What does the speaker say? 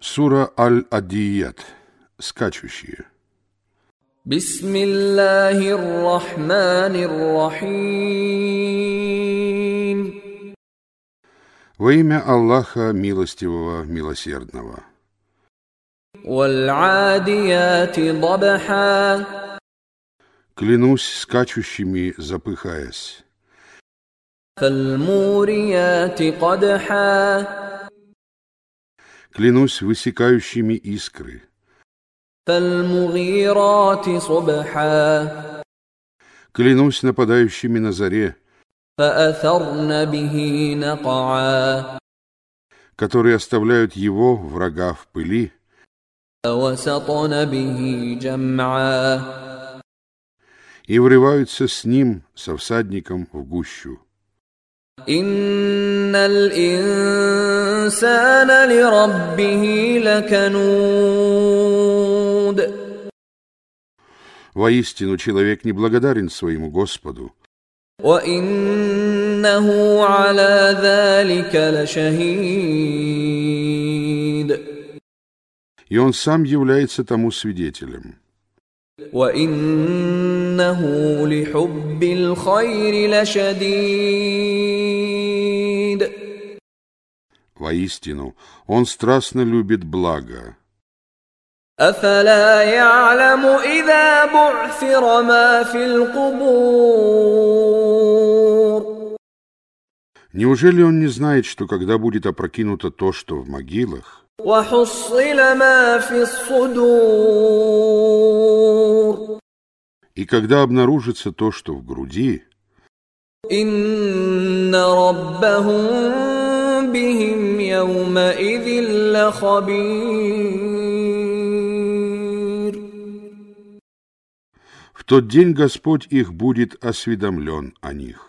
Сура Аль-Адият. Скачущие. بسم الله الرحمن الرحيم Во имя Аллаха Милостивого, Милосердного. والعاديات ضبحا Клянусь скачущими, запыхаясь. فالموريات قدحا клянусь высекающими искры. Клянусь нападающими на заре, которые оставляют его, врага, в пыли, и врываются с ним, со всадником, в гущу. إن الإنسان لربه لكنود Воистину, человек неблагодарен своему Господу, وإنه على ذلك لشهيد и он сам является тому свидетелем. وإنه لحب الخير لشديد Воистину, он страстно любит благо. أفلا يعلم إذا بعثر ما في القبور Неужели он не знает, что когда будет опрокинуто то, что в могилах, وحصل ما في الصدور и когда обнаружится то, что в груди, إن ربهم بهم يومئذ لخبير в тот день Господь их будет осведомлен о них.